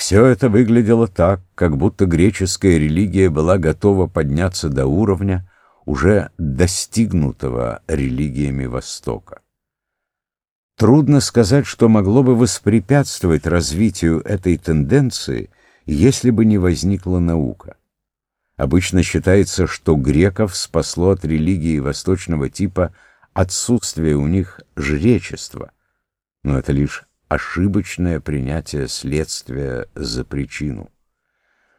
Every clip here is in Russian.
Все это выглядело так, как будто греческая религия была готова подняться до уровня, уже достигнутого религиями Востока. Трудно сказать, что могло бы воспрепятствовать развитию этой тенденции, если бы не возникла наука. Обычно считается, что греков спасло от религии восточного типа отсутствие у них жречества, но это лишь ошибочное принятие следствия за причину.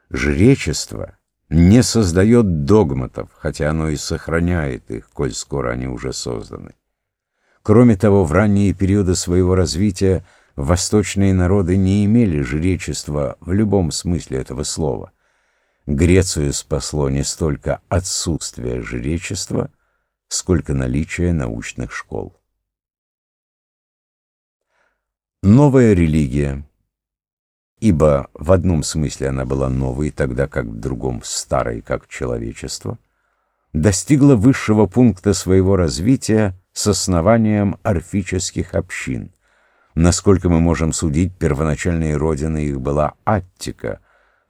Жречество не создает догматов, хотя оно и сохраняет их, коль скоро они уже созданы. Кроме того, в ранние периоды своего развития восточные народы не имели жречества в любом смысле этого слова. Грецию спасло не столько отсутствие жречества, сколько наличие научных школ. Новая религия, ибо в одном смысле она была новой, тогда как в другом старой, как человечество, достигла высшего пункта своего развития с основанием орфических общин. Насколько мы можем судить, первоначальной родиной их была Аттика,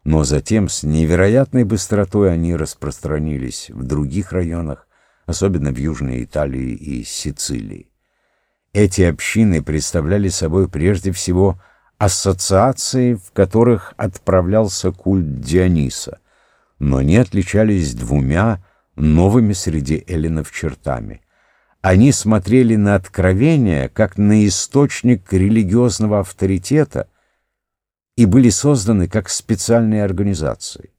но затем с невероятной быстротой они распространились в других районах, особенно в Южной Италии и Сицилии. Эти общины представляли собой прежде всего ассоциации, в которых отправлялся культ Диониса, но не отличались двумя новыми среди эллинов чертами. Они смотрели на откровение как на источник религиозного авторитета и были созданы как специальные организации.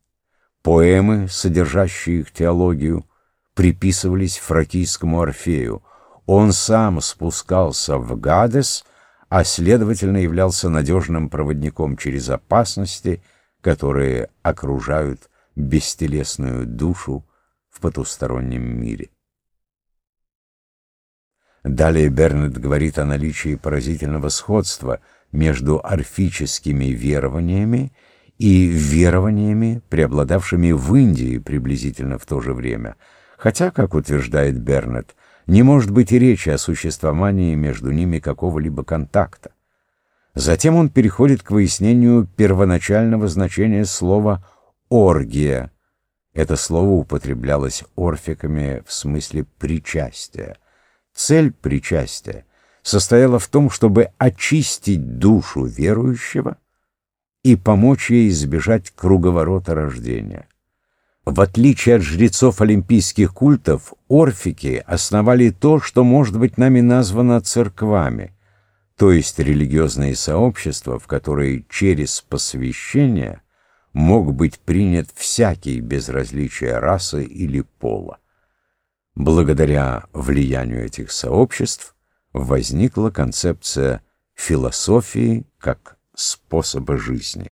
Поэмы, содержащие их теологию, приписывались фракийскому Орфею, он сам спускался в Гадес, а следовательно являлся надежным проводником через опасности, которые окружают бестелесную душу в потустороннем мире. Далее Бернет говорит о наличии поразительного сходства между орфическими верованиями и верованиями, преобладавшими в Индии приблизительно в то же время, хотя, как утверждает Бернет, не может быть и речи о существовании между ними какого-либо контакта. Затем он переходит к выяснению первоначального значения слова «оргия». Это слово употреблялось орфиками в смысле причастия. Цель причастия состояла в том, чтобы очистить душу верующего и помочь ей избежать круговорота рождения. В отличие от жрецов олимпийских культов, орфики основали то, что может быть нами названо церквами, то есть религиозные сообщества, в которые через посвящение мог быть принят всякий без различия расы или пола. Благодаря влиянию этих сообществ возникла концепция философии как способа жизни.